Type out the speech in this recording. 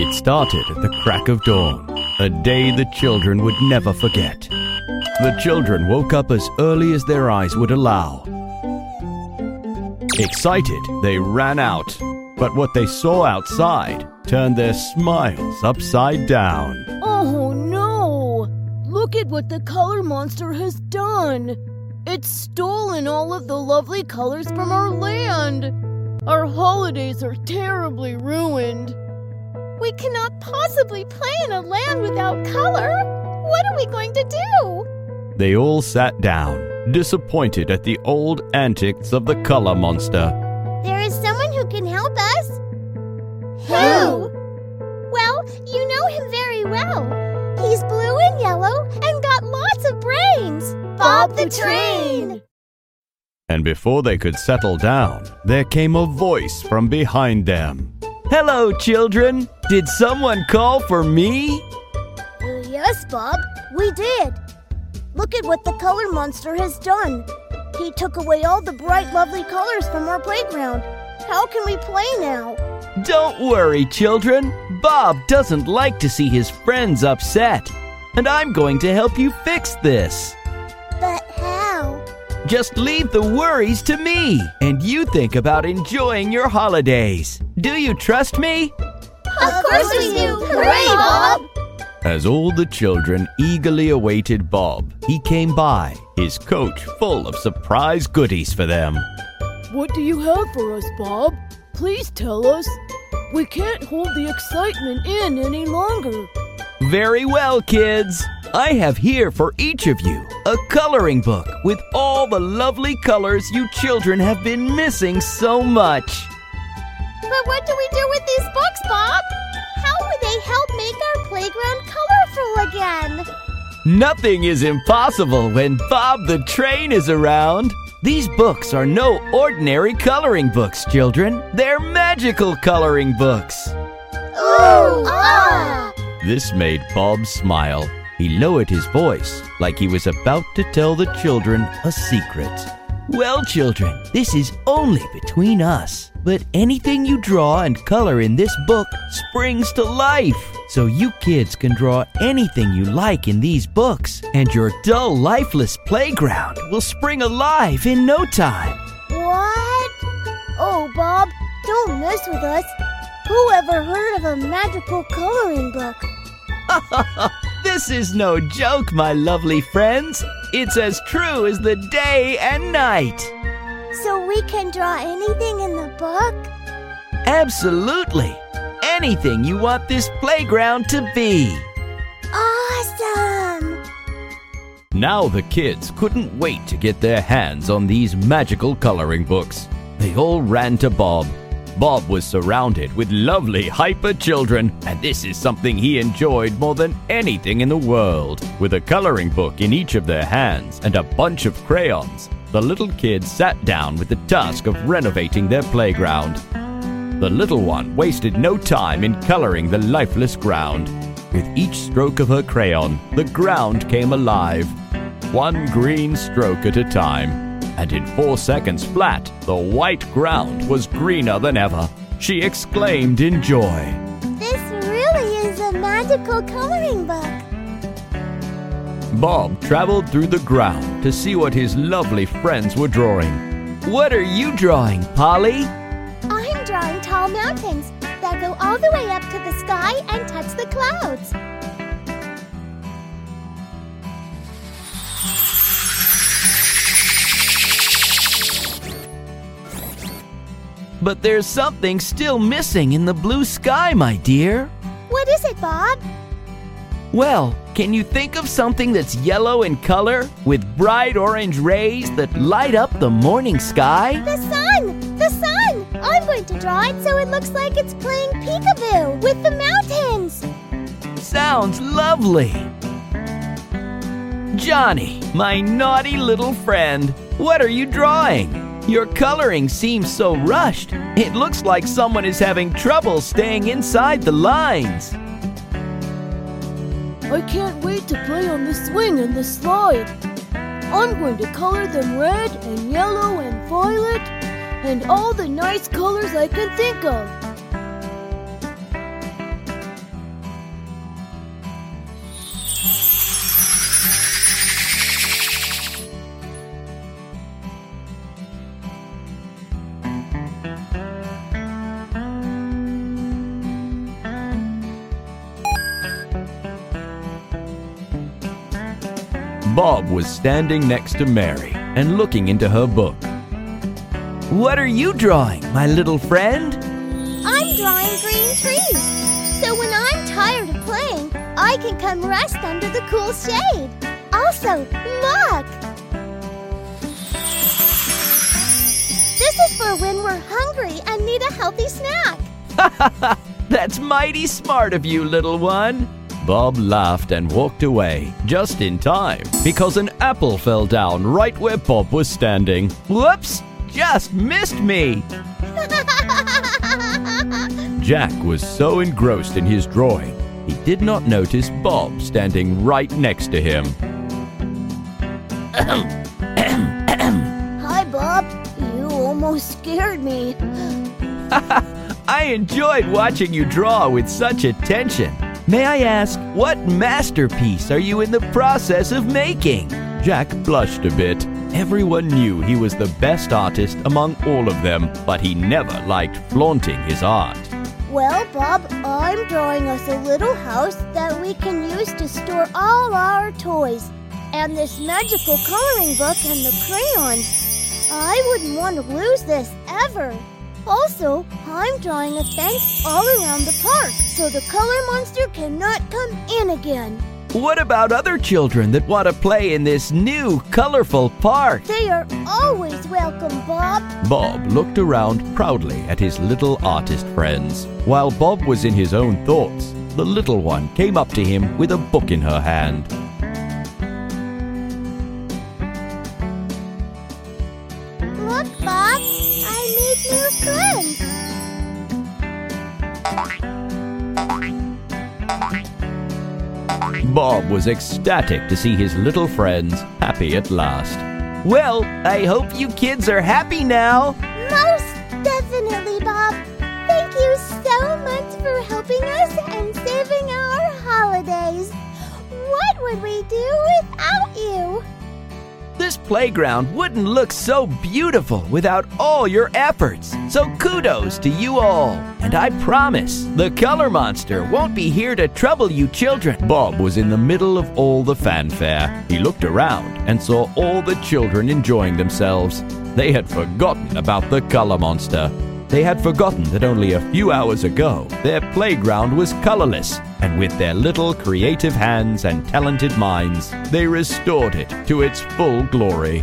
It started at the crack of dawn, a day the children would never forget. The children woke up as early as their eyes would allow. Excited, they ran out, but what they saw outside turned their smiles upside down. Oh no! Look at what the color monster has done! It's stolen all of the lovely colors from our land! Our holidays are terribly ruined. We cannot possibly play in a land without color. What are we going to do? They all sat down, disappointed at the old antics of the color monster. There is someone who can help us. Who? Bob the Train! And before they could settle down, there came a voice from behind them. Hello, children! Did someone call for me? Yes, Bob, we did. Look at what the color monster has done. He took away all the bright, lovely colors from our playground. How can we play now? Don't worry, children. Bob doesn't like to see his friends upset. And I'm going to help you fix this. But how? Just leave the worries to me, and you think about enjoying your holidays. Do you trust me? Of course we do! Hooray, Bob! As all the children eagerly awaited Bob, he came by, his coach full of surprise goodies for them. What do you have for us, Bob? Please tell us. We can't hold the excitement in any longer. Very well, kids. I have here for each of you a coloring book with all the lovely colors you children have been missing so much. But what do we do with these books, Bob? How will they help make our playground colorful again? Nothing is impossible when Bob the Train is around. These books are no ordinary coloring books, children. They're magical coloring books. Ooh, ah! This made Bob smile. He lowered his voice like he was about to tell the children a secret. Well, children, this is only between us. But anything you draw and color in this book springs to life. So you kids can draw anything you like in these books, and your dull, lifeless playground will spring alive in no time. What? Oh, Bob, don't mess with us. Who ever heard of a magical coloring book? this is no joke, my lovely friends. It's as true as the day and night. So we can draw anything in the book? Absolutely. Anything you want this playground to be. Awesome! Now the kids couldn't wait to get their hands on these magical coloring books. They all ran to Bob. Bob was surrounded with lovely hyper children, and this is something he enjoyed more than anything in the world. With a coloring book in each of their hands and a bunch of crayons, the little kids sat down with the task of renovating their playground. The little one wasted no time in coloring the lifeless ground. With each stroke of her crayon, the ground came alive, one green stroke at a time. And in four seconds flat, the white ground was greener than ever. She exclaimed in joy. This really is a magical coloring book. Bob traveled through the ground to see what his lovely friends were drawing. What are you drawing, Polly? I'm drawing tall mountains that go all the way up to the sky and touch the clouds. But there's something still missing in the blue sky, my dear. What is it, Bob? Well, can you think of something that's yellow in color with bright orange rays that light up the morning sky? The sun! The sun! I'm going to draw it so it looks like it's playing peekaboo with the mountains. Sounds lovely. Johnny, my naughty little friend, what are you drawing? Your coloring seems so rushed. It looks like someone is having trouble staying inside the lines. I can't wait to play on the swing and the slide. I'm going to color them red and yellow and violet and all the nice colors I can think of. Bob was standing next to Mary and looking into her book. What are you drawing, my little friend? I'm drawing green trees. So when I'm tired of playing, I can come rest under the cool shade. Also, look! This is for when we're hungry and need a healthy snack. Ha ha ha! That's mighty smart of you, little one. Bob laughed and walked away, just in time, because an apple fell down right where Bob was standing. Whoops! Just missed me! Jack was so engrossed in his drawing, he did not notice Bob standing right next to him. Hi, Bob. You almost scared me. I enjoyed watching you draw with such attention. May I ask, what masterpiece are you in the process of making? Jack blushed a bit. Everyone knew he was the best artist among all of them, but he never liked flaunting his art. Well, Bob, I'm drawing us a little house that we can use to store all our toys, and this magical coloring book and the crayons. I wouldn't want to lose this ever. Also, I'm drawing a fence all around the park so the color monster cannot come in again. What about other children that want to play in this new, colorful park? They are always welcome, Bob. Bob looked around proudly at his little artist friends. While Bob was in his own thoughts, the little one came up to him with a book in her hand. Bob was ecstatic to see his little friends happy at last. Well, I hope you kids are happy now. Most definitely, Bob. Thank you so much for helping us and saving our holidays. What would we do without playground wouldn't look so beautiful without all your efforts. So kudos to you all. And I promise, the color monster won't be here to trouble you children. Bob was in the middle of all the fanfare. He looked around and saw all the children enjoying themselves. They had forgotten about the color monster. They had forgotten that only a few hours ago their playground was colorless, and with their little creative hands and talented minds, they restored it to its full glory.